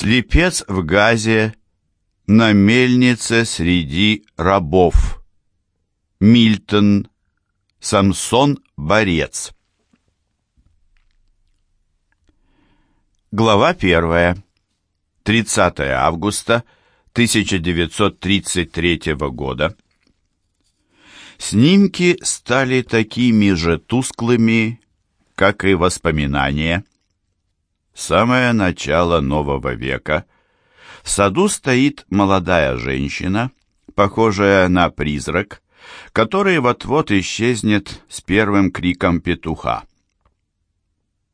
Слепец в газе, на мельнице среди рабов. Мильтон, Самсон Борец. Глава первая. 30 августа 1933 года. Снимки стали такими же тусклыми, как и воспоминания. Самое начало нового века. В саду стоит молодая женщина, похожая на призрак, который вот-вот исчезнет с первым криком петуха.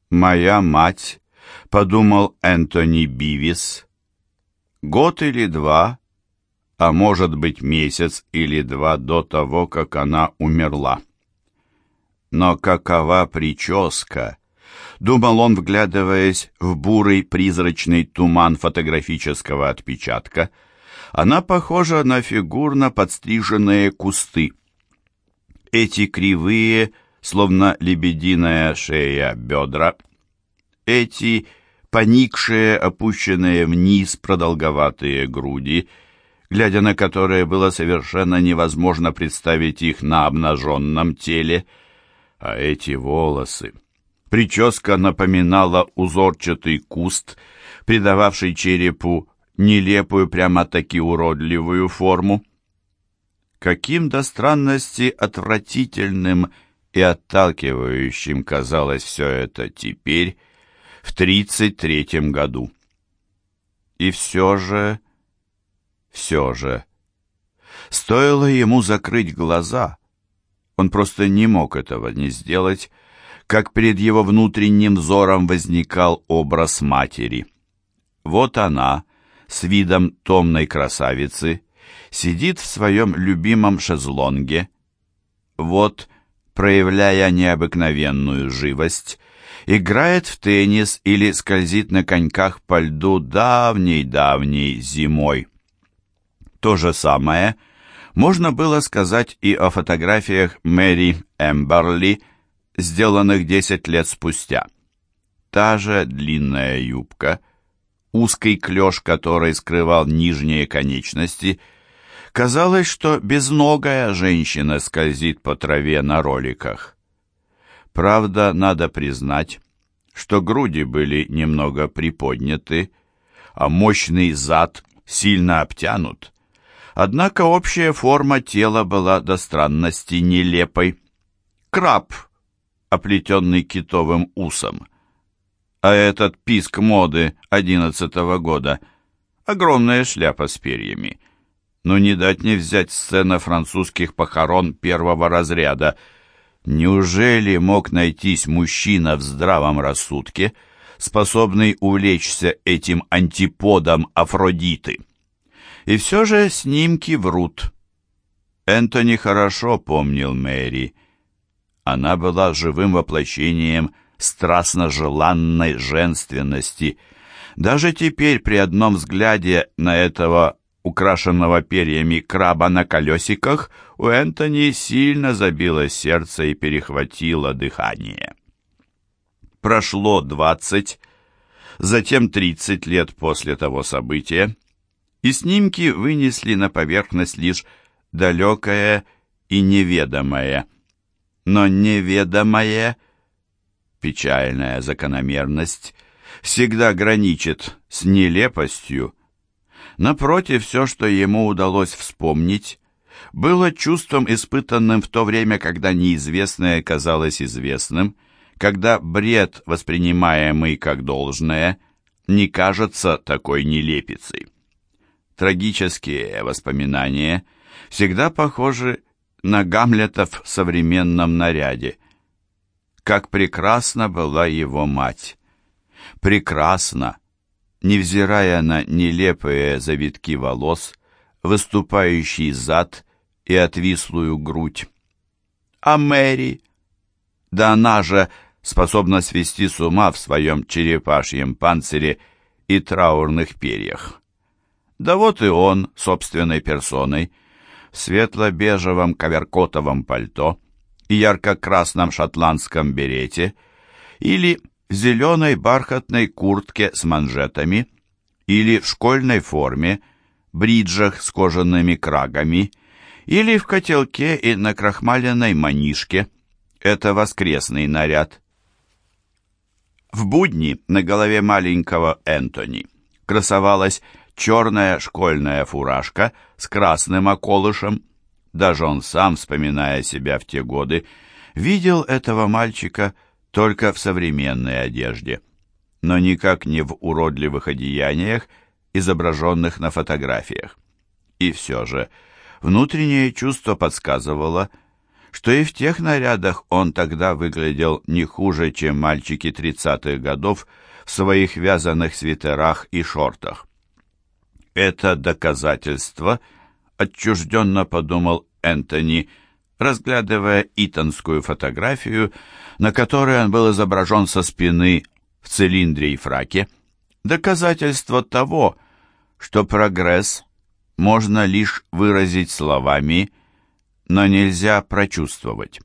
«Моя мать», — подумал Энтони Бивис, — «год или два, а может быть месяц или два до того, как она умерла». Но какова прическа, думал он, вглядываясь в бурый призрачный туман фотографического отпечатка. Она похожа на фигурно подстриженные кусты. Эти кривые, словно лебединая шея, бедра, эти поникшие, опущенные вниз продолговатые груди, глядя на которые было совершенно невозможно представить их на обнаженном теле, а эти волосы... Прическа напоминала узорчатый куст, придававший черепу нелепую, прямо-таки уродливую форму. Каким до странности отвратительным и отталкивающим казалось все это теперь, в тридцать третьем году. И все же, все же, стоило ему закрыть глаза, он просто не мог этого не сделать, как перед его внутренним взором возникал образ матери. Вот она, с видом томной красавицы, сидит в своем любимом шезлонге. Вот, проявляя необыкновенную живость, играет в теннис или скользит на коньках по льду давней-давней зимой. То же самое можно было сказать и о фотографиях Мэри Эмберли – сделанных десять лет спустя. Та же длинная юбка, узкий клеш, который скрывал нижние конечности, казалось, что безногая женщина скользит по траве на роликах. Правда, надо признать, что груди были немного приподняты, а мощный зад сильно обтянут. Однако общая форма тела была до странности нелепой. Краб оплетенный китовым усом. А этот писк моды одиннадцатого года — огромная шляпа с перьями. Но не дать не взять сцена французских похорон первого разряда. Неужели мог найтись мужчина в здравом рассудке, способный увлечься этим антиподом Афродиты? И все же снимки врут. Энтони хорошо помнил Мэри — она была живым воплощением страстно желанной женственности. Даже теперь при одном взгляде на этого украшенного перьями краба на колесиках у Энтони сильно забилось сердце и перехватило дыхание. Прошло двадцать, затем тридцать лет после того события, и снимки вынесли на поверхность лишь далекое и неведомое – но неведомое, печальная закономерность, всегда граничит с нелепостью. Напротив, все, что ему удалось вспомнить, было чувством, испытанным в то время, когда неизвестное казалось известным, когда бред, воспринимаемый как должное, не кажется такой нелепицей. Трагические воспоминания всегда похожи на Гамлета в современном наряде. Как прекрасна была его мать! Прекрасно, невзирая на нелепые завитки волос, выступающий зад и отвислую грудь. А Мэри? Да она же способна свести с ума в своем черепашьем панцире и траурных перьях. Да вот и он, собственной персоной, — светло-бежевом коверкотовом пальто и ярко-красном шотландском берете или зеленой бархатной куртке с манжетами или в школьной форме, бриджах с кожаными крагами, или в котелке и на крахмаленной манишке. Это воскресный наряд. В будни на голове маленького Энтони красовалась черная школьная фуражка с красным околышем. Даже он сам, вспоминая себя в те годы, видел этого мальчика только в современной одежде, но никак не в уродливых одеяниях, изображенных на фотографиях. И все же внутреннее чувство подсказывало, что и в тех нарядах он тогда выглядел не хуже, чем мальчики тридцатых годов в своих вязаных свитерах и шортах. Это доказательство, отчужденно подумал Энтони, разглядывая итонскую фотографию, на которой он был изображен со спины в цилиндре и фраке, доказательство того, что прогресс можно лишь выразить словами, но нельзя прочувствовать.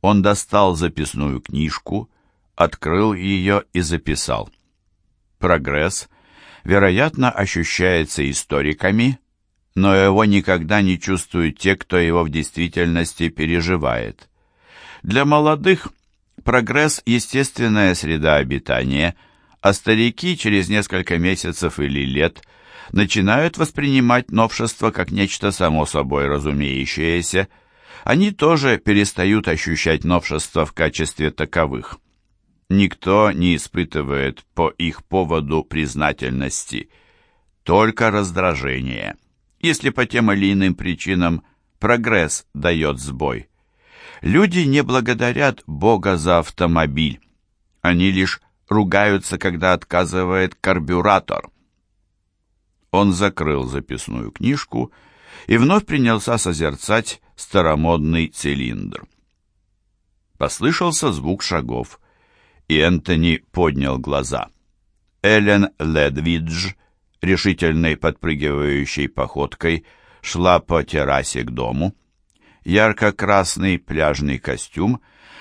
Он достал записную книжку, открыл ее и записал. Прогресс, вероятно, ощущается историками, но его никогда не чувствуют те, кто его в действительности переживает. Для молодых прогресс – естественная среда обитания, а старики через несколько месяцев или лет начинают воспринимать новшество как нечто само собой разумеющееся. Они тоже перестают ощущать новшества в качестве таковых. Никто не испытывает по их поводу признательности, только раздражение, если по тем или иным причинам прогресс дает сбой. Люди не благодарят Бога за автомобиль, они лишь ругаются, когда отказывает карбюратор. Он закрыл записную книжку и вновь принялся созерцать старомодный цилиндр. Послышался звук шагов и Энтони поднял глаза. Эллен Ледвидж, решительной подпрыгивающей походкой, шла по террасе к дому. Ярко-красный пляжный костюм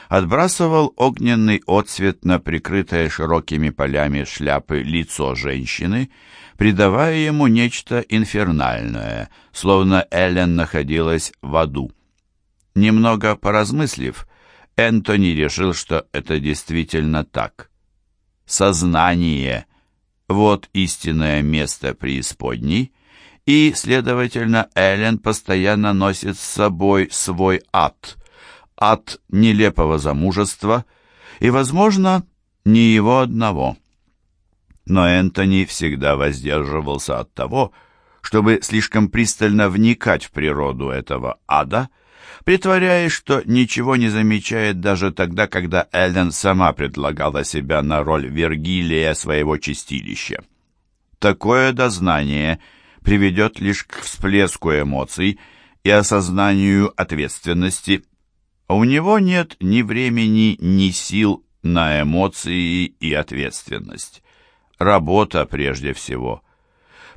отбрасывал огненный отсвет на прикрытое широкими полями шляпы лицо женщины, придавая ему нечто инфернальное, словно Эллен находилась в аду. Немного поразмыслив, Энтони решил, что это действительно так. Сознание — вот истинное место преисподней, и, следовательно, Эллен постоянно носит с собой свой ад, ад нелепого замужества и, возможно, не его одного. Но Энтони всегда воздерживался от того, чтобы слишком пристально вникать в природу этого ада — притворяясь, что ничего не замечает даже тогда, когда Эллен сама предлагала себя на роль Вергилия своего чистилища. Такое дознание приведет лишь к всплеску эмоций и осознанию ответственности. А у него нет ни времени, ни сил на эмоции и ответственность. Работа прежде всего.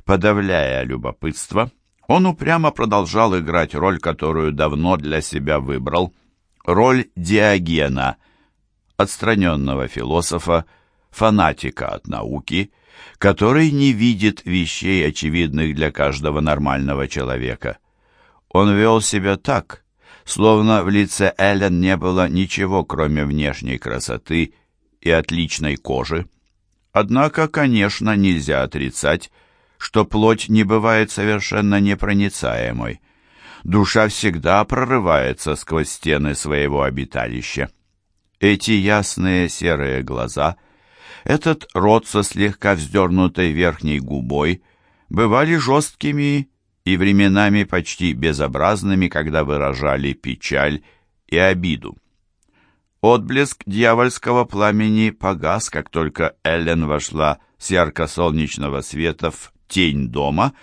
Подавляя любопытство, он упрямо продолжал играть роль, которую давно для себя выбрал, роль Диогена, отстраненного философа, фанатика от науки, который не видит вещей, очевидных для каждого нормального человека. Он вел себя так, словно в лице Эллен не было ничего, кроме внешней красоты и отличной кожи. Однако, конечно, нельзя отрицать, что плоть не бывает совершенно непроницаемой. Душа всегда прорывается сквозь стены своего обиталища. Эти ясные серые глаза, этот рот со слегка вздернутой верхней губой бывали жесткими и временами почти безобразными, когда выражали печаль и обиду. Отблеск дьявольского пламени погас, как только Эллен вошла с ярко-солнечного света в тень дома,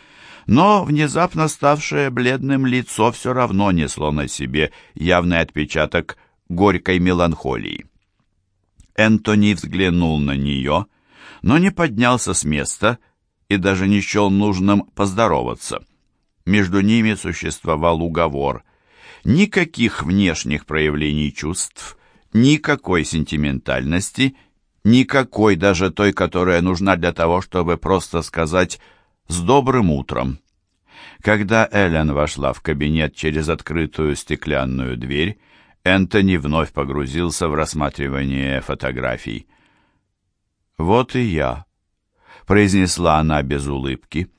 но внезапно ставшее бледным лицо все равно несло на себе явный отпечаток горькой меланхолии. Энтони взглянул на нее, но не поднялся с места и даже не счел нужным поздороваться. Между ними существовал уговор. Никаких внешних проявлений чувств, никакой сентиментальности, Никакой, даже той, которая нужна для того, чтобы просто сказать «с добрым утром». Когда Эллен вошла в кабинет через открытую стеклянную дверь, Энтони вновь погрузился в рассматривание фотографий. «Вот и я», — произнесла она без улыбки.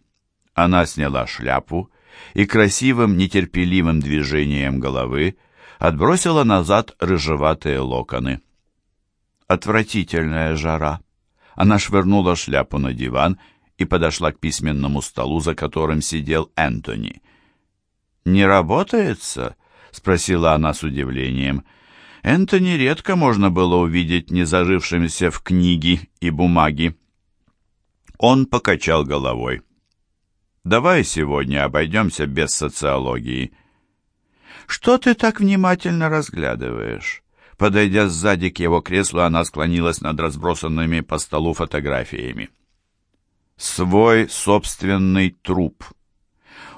Она сняла шляпу и красивым нетерпеливым движением головы отбросила назад рыжеватые локоны. Отвратительная жара. Она швырнула шляпу на диван подошла к письменному столу, за которым сидел Энтони. «Не работается?» — спросила она с удивлением. Энтони редко можно было увидеть не зажившимся в книги и бумаги. Он покачал головой. «Давай сегодня обойдемся без социологии». «Что ты так внимательно разглядываешь?» Подойдя сзади к его креслу, она склонилась над разбросанными по столу фотографиями. «Свой собственный труп».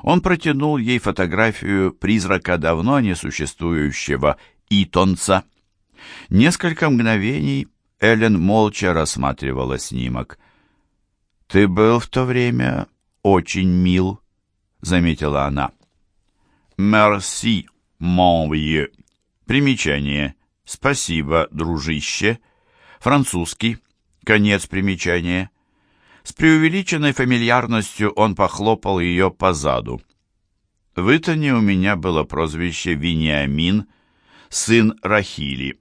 Он протянул ей фотографию призрака давно несуществующего Итонца. Несколько мгновений Эллен молча рассматривала снимок. «Ты был в то время очень мил», — заметила она. «Мерси, mon vieux». Примечание. «Спасибо, дружище». Французский. Конец примечания. С преувеличенной фамильярностью он похлопал ее по заду. В Итоне у меня было прозвище Вениамин, сын Рахили.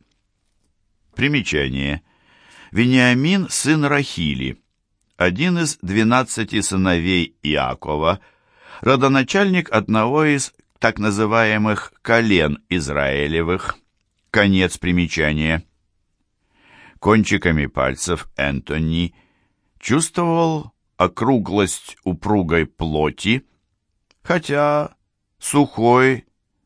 Примечание. Вениамин, сын Рахили, один из двенадцати сыновей Иакова, родоначальник одного из так называемых колен Израилевых. Конец примечания. Кончиками пальцев Энтони чувствовал округлость упругой плоти, хотя сухой,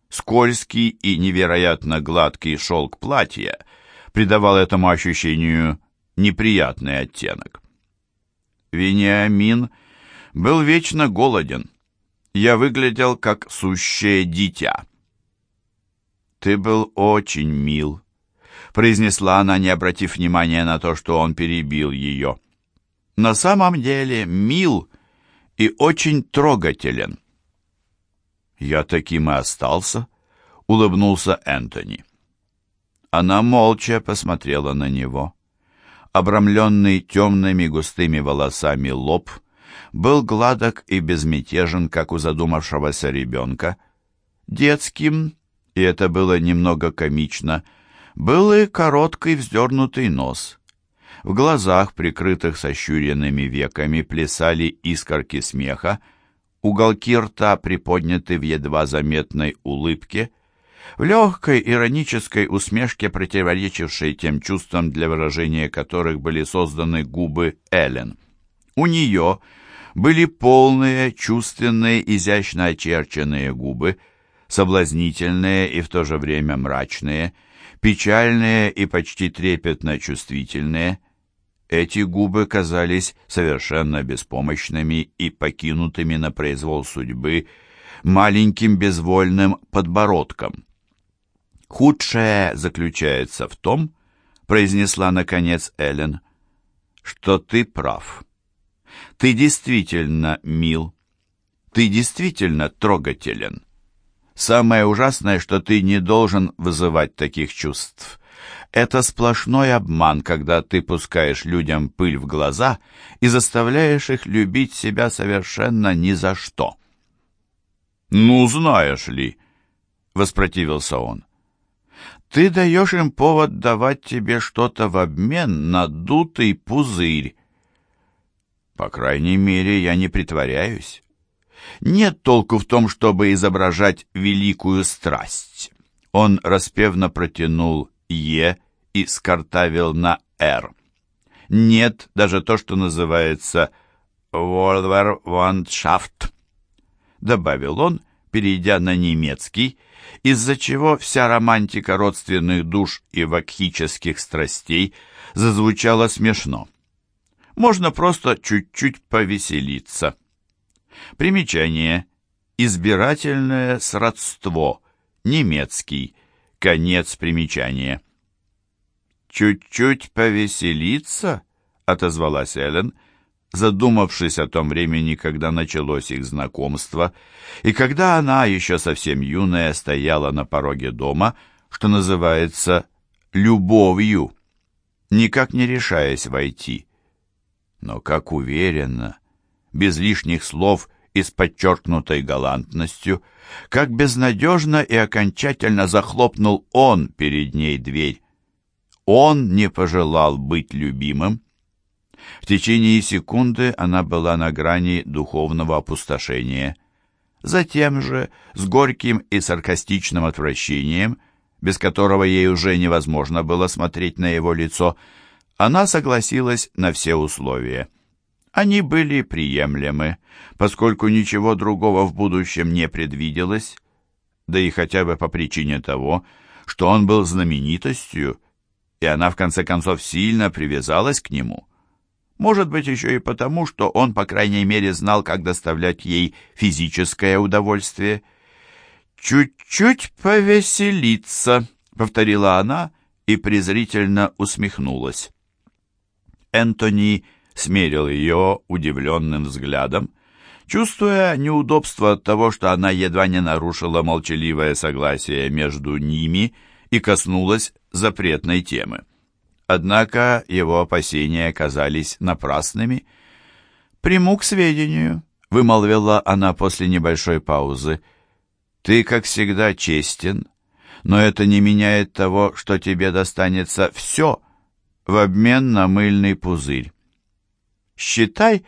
скользкий и невероятно гладкий шелк платья придавал этому ощущению неприятный оттенок. Вениамин был вечно голоден. Я выглядел как сущее дитя. «Ты был очень мил», — произнесла она, не обратив внимания на то, что он перебил ее. «На самом деле мил и очень трогателен». «Я таким и остался», — улыбнулся Энтони. Она молча посмотрела на него. Обрамленный темными густыми волосами лоб был гладок и безмятежен, как у задумавшегося ребенка. Детским и это было немного комично, был и короткий вздернутый нос. В глазах, прикрытых сощуренными веками, плясали искорки смеха, уголки рта приподняты в едва заметной улыбке, в легкой иронической усмешке, противоречившей тем чувствам, для выражения которых были созданы губы Эллен. У нее были полные, чувственные, изящно очерченные губы – соблазнительные и в то же время мрачные, печальные и почти трепетно чувствительные. Эти губы казались совершенно беспомощными и покинутыми на произвол судьбы маленьким безвольным подбородком. «Худшее заключается в том, — произнесла наконец Эллен, — что ты прав. Ты действительно мил, ты действительно трогателен». Самое ужасное, что ты не должен вызывать таких чувств. Это сплошной обман, когда ты пускаешь людям пыль в глаза и заставляешь их любить себя совершенно ни за что. «Ну, знаешь ли», — воспротивился он, — «ты даешь им повод давать тебе что-то в обмен на дутый пузырь». «По крайней мере, я не притворяюсь». Нет толку в том, чтобы изображать великую страсть. Он распевно протянул «е» и скартавил на «р». Нет даже то, что называется «Волвервандшафт», добавил он, перейдя на немецкий, из-за чего вся романтика родственных душ и вакхических страстей зазвучала смешно. Можно просто чуть-чуть повеселиться. Примечание. Избирательное сродство. Немецкий. Конец примечания. «Чуть-чуть повеселиться?» — отозвалась Эллен, задумавшись о том времени, когда началось их знакомство, и когда она, еще совсем юная, стояла на пороге дома, что называется «любовью», никак не решаясь войти. Но как уверенно, без лишних слов и с подчеркнутой галантностью, как безнадежно и окончательно захлопнул он перед ней дверь. Он не пожелал быть любимым. В течение секунды она была на грани духовного опустошения. Затем же, с горьким и саркастичным отвращением, без которого ей уже невозможно было смотреть на его лицо, она согласилась на все условия. Они были приемлемы, поскольку ничего другого в будущем не предвиделось, да и хотя бы по причине того, что он был знаменитостью, и она в конце концов сильно привязалась к нему. Может быть, еще и потому, что он, по крайней мере, знал, как доставлять ей физическое удовольствие. «Чуть-чуть повеселиться», — повторила она и презрительно усмехнулась. Энтони смерил ее удивленным взглядом, чувствуя неудобство от того, что она едва не нарушила молчаливое согласие между ними и коснулась запретной темы. Однако его опасения оказались напрасными. «Приму к сведению», — вымолвила она после небольшой паузы. «Ты, как всегда, честен, но это не меняет того, что тебе достанется все в обмен на мыльный пузырь. Считай,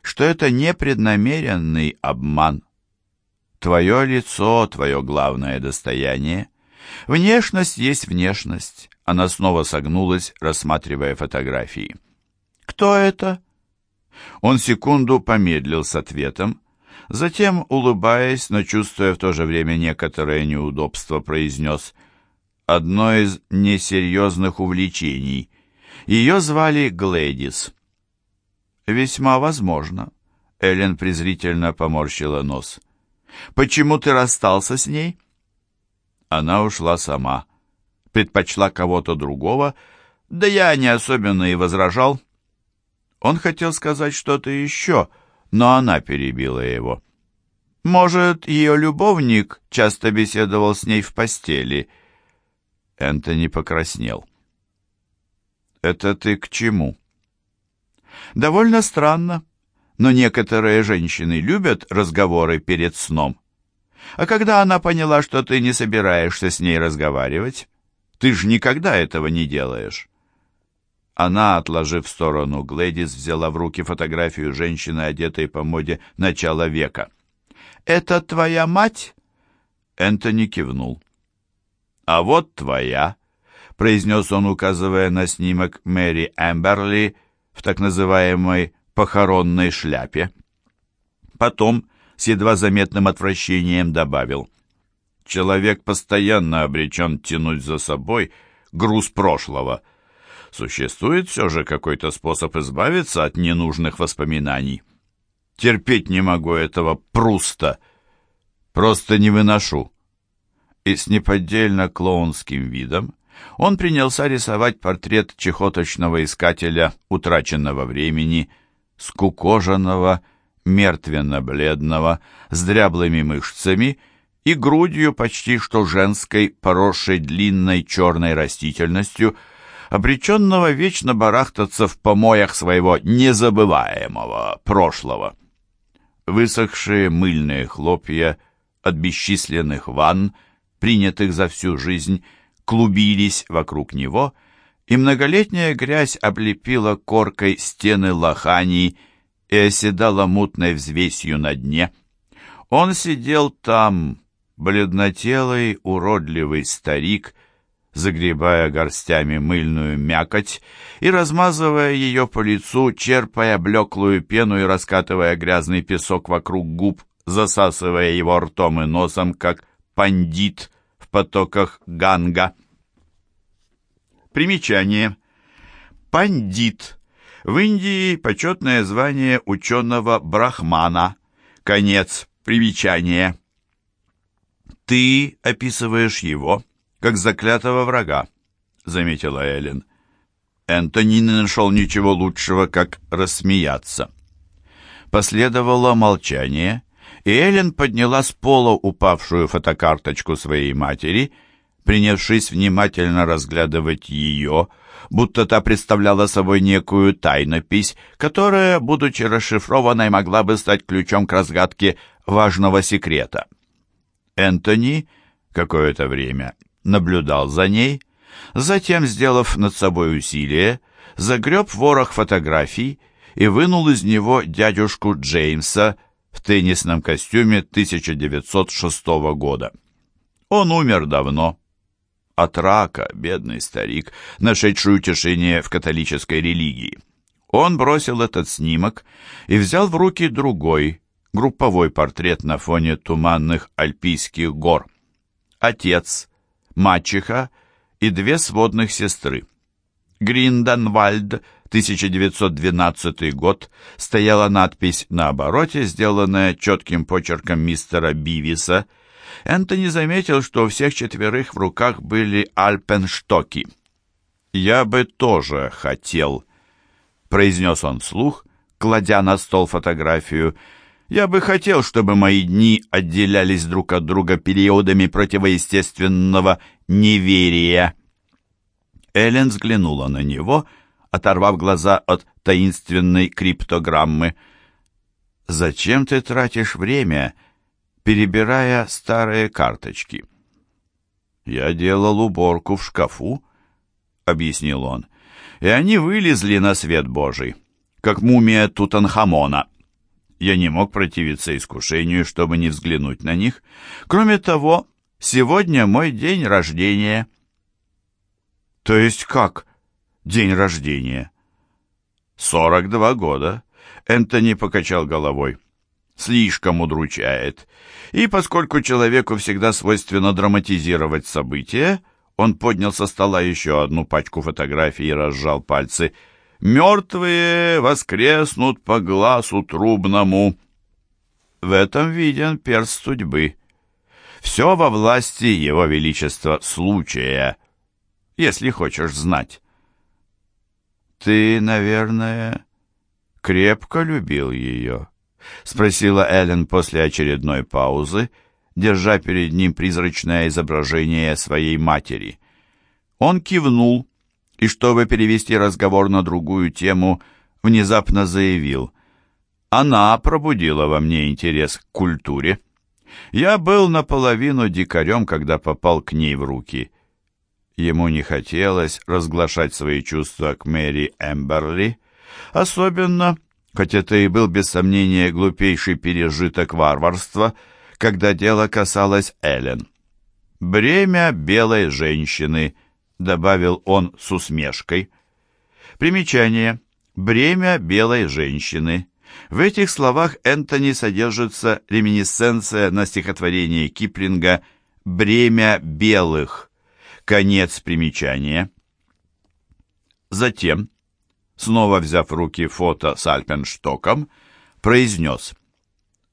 что это непреднамеренный обман. Твое лицо — твое главное достояние. Внешность есть внешность. Она снова согнулась, рассматривая фотографии. «Кто это?» Он секунду помедлил с ответом, затем, улыбаясь, но чувствуя в то же время некоторое неудобство, произнес «Одно из несерьезных увлечений. Ее звали Глэдис». «Весьма возможно». Эллен презрительно поморщила нос. «Почему ты расстался с ней?» Она ушла сама. Предпочла кого-то другого, да я не особенно и возражал. Он хотел сказать что-то еще, но она перебила его. «Может, ее любовник часто беседовал с ней в постели?» Энтони покраснел. «Это ты к чему?» Довольно странно, но некоторые женщины любят разговоры перед сном. А когда она поняла, что ты не собираешься с ней разговаривать, ты же никогда этого не делаешь. Она, отложив в сторону Глэдис, взяла в руки фотографию женщины, одетой по моде начала века. «Это твоя мать?» Энтони кивнул. «А вот твоя», — произнес он, указывая на снимок Мэри Эмберли, в так называемой похоронной шляпе. Потом с едва заметным отвращением добавил, «Человек постоянно обречен тянуть за собой груз прошлого. Существует все же какой-то способ избавиться от ненужных воспоминаний. Терпеть не могу этого пруста, просто не выношу». И с неподдельно клоунским видом он принялся рисовать портрет чехоточного искателя утраченного времени, скукоженного, мертвенно-бледного, с дряблыми мышцами и грудью почти что женской, поросшей длинной черной растительностью, обреченного вечно барахтаться в помоях своего незабываемого прошлого. Высохшие мыльные хлопья от бесчисленных ванн, принятых за всю жизнь, клубились вокруг него, и многолетняя грязь облепила коркой стены лоханий и оседала мутной взвесью на дне. Он сидел там, бледнотелый, уродливый старик, загребая горстями мыльную мякоть и размазывая ее по лицу, черпая блеклую пену и раскатывая грязный песок вокруг губ, засасывая его ртом и носом, как пандит в потоках Ганга. Примечание. Пандит. В Индии почетное звание ученого-брахмана. Конец примечания. «Ты описываешь его, как заклятого врага», — заметила Эллен. Энтони не нашел ничего лучшего, как рассмеяться. Последовало молчание, и Эллен подняла с пола упавшую фотокарточку своей матери, принявшись внимательно разглядывать ее, будто та представляла собой некую тайнопись, которая, будучи расшифрованной, могла бы стать ключом к разгадке важного секрета. Энтони какое-то время наблюдал за ней, затем, сделав над собой усилие, загреб ворох фотографий и вынул из него дядюшку Джеймса в теннисном костюме 1906 года. Он умер давно. От рака, бедный старик, нашедший утешение в католической религии. Он бросил этот снимок и взял в руки другой, групповой портрет на фоне туманных альпийских гор. Отец, мачеха и две сводных сестры. Гринденвальд, 1912 год, стояла надпись на обороте, сделанная четким почерком мистера Бивиса. Энтони заметил, что у всех четверых в руках были альпенштоки. «Я бы тоже хотел», — произнес он вслух, кладя на стол фотографию. «Я бы хотел, чтобы мои дни отделялись друг от друга периодами противоестественного неверия». Эллен взглянула на него, оторвав глаза от таинственной криптограммы. «Зачем ты тратишь время, перебирая старые карточки?» «Я делал уборку в шкафу», — объяснил он, — «и они вылезли на свет Божий, как мумия Тутанхамона». Я не мог противиться искушению, чтобы не взглянуть на них. Кроме того, сегодня мой день рождения. «То есть как? День рождения?» «Сорок два года», — Энтони покачал головой. «Слишком удручает. И поскольку человеку всегда свойственно драматизировать события, он поднял со стола еще одну пачку фотографий и разжал пальцы. «Мертвые воскреснут по глазу трубному». В этом виден перст судьбы. Все во власти Его Величества случая если хочешь знать. «Ты, наверное, крепко любил ее?» — спросила Эллен после очередной паузы, держа перед ним призрачное изображение своей матери. Он кивнул и, чтобы перевести разговор на другую тему, внезапно заявил. «Она пробудила во мне интерес к культуре. Я был наполовину дикарем, когда попал к ней в руки». Ему не хотелось разглашать свои чувства к Мэри Эмберли, особенно, хоть это и был без сомнения глупейший пережиток варварства, когда дело касалось Эллен. «Бремя белой женщины», — добавил он с усмешкой. Примечание. «Бремя белой женщины». В этих словах Энтони содержится реминисценция на стихотворение Киплинга «Бремя белых». Конец примечания. Затем, снова взяв в руки фото с Альпенштоком, произнес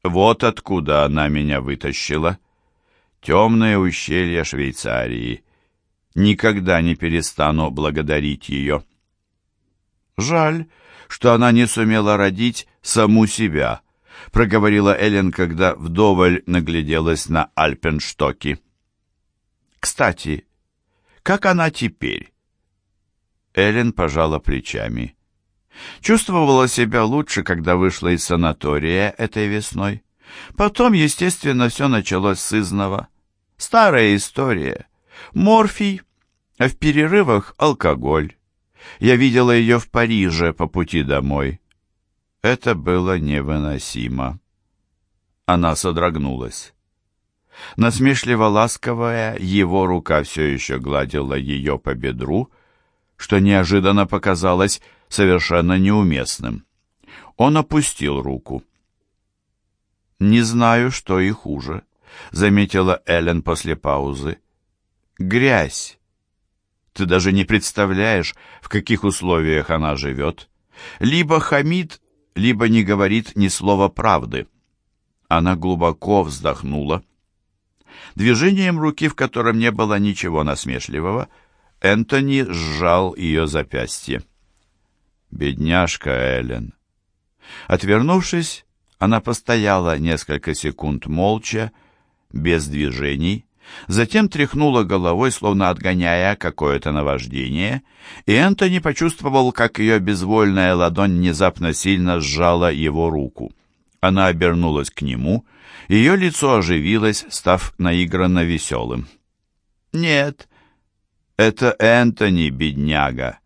«Вот откуда она меня вытащила. Темное ущелье Швейцарии. Никогда не перестану благодарить ее». «Жаль, что она не сумела родить саму себя», проговорила Эллен, когда вдоволь нагляделась на Альпенштоки. «Кстати, как она теперь?» Эллен пожала плечами. Чувствовала себя лучше, когда вышла из санатория этой весной. Потом, естественно, все началось с изного. Старая история. Морфий, а в перерывах алкоголь. Я видела ее в Париже по пути домой. Это было невыносимо. Она содрогнулась. Насмешливо ласковая, его рука все еще гладила ее по бедру, что неожиданно показалось совершенно неуместным. Он опустил руку. «Не знаю, что и хуже», — заметила Эллен после паузы. «Грязь. Ты даже не представляешь, в каких условиях она живет. Либо хамит, либо не говорит ни слова правды». Она глубоко вздохнула. Движением руки, в котором не было ничего насмешливого, Энтони сжал ее запястье. «Бедняжка Эллен». Отвернувшись, она постояла несколько секунд молча, без движений, затем тряхнула головой, словно отгоняя какое-то наваждение, и Энтони почувствовал, как ее безвольная ладонь внезапно сильно сжала его руку. Она обернулась к нему, ее лицо оживилось, став наигранно веселым. «Нет, это Энтони, бедняга!»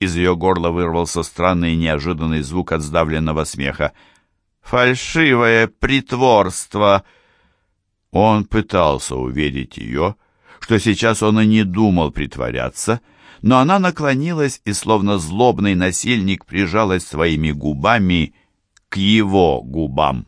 Из ее горла вырвался странный и неожиданный звук от сдавленного смеха. «Фальшивое притворство!» Он пытался уверить ее, что сейчас он и не думал притворяться, но она наклонилась и, словно злобный насильник, прижалась своими губами к его губам.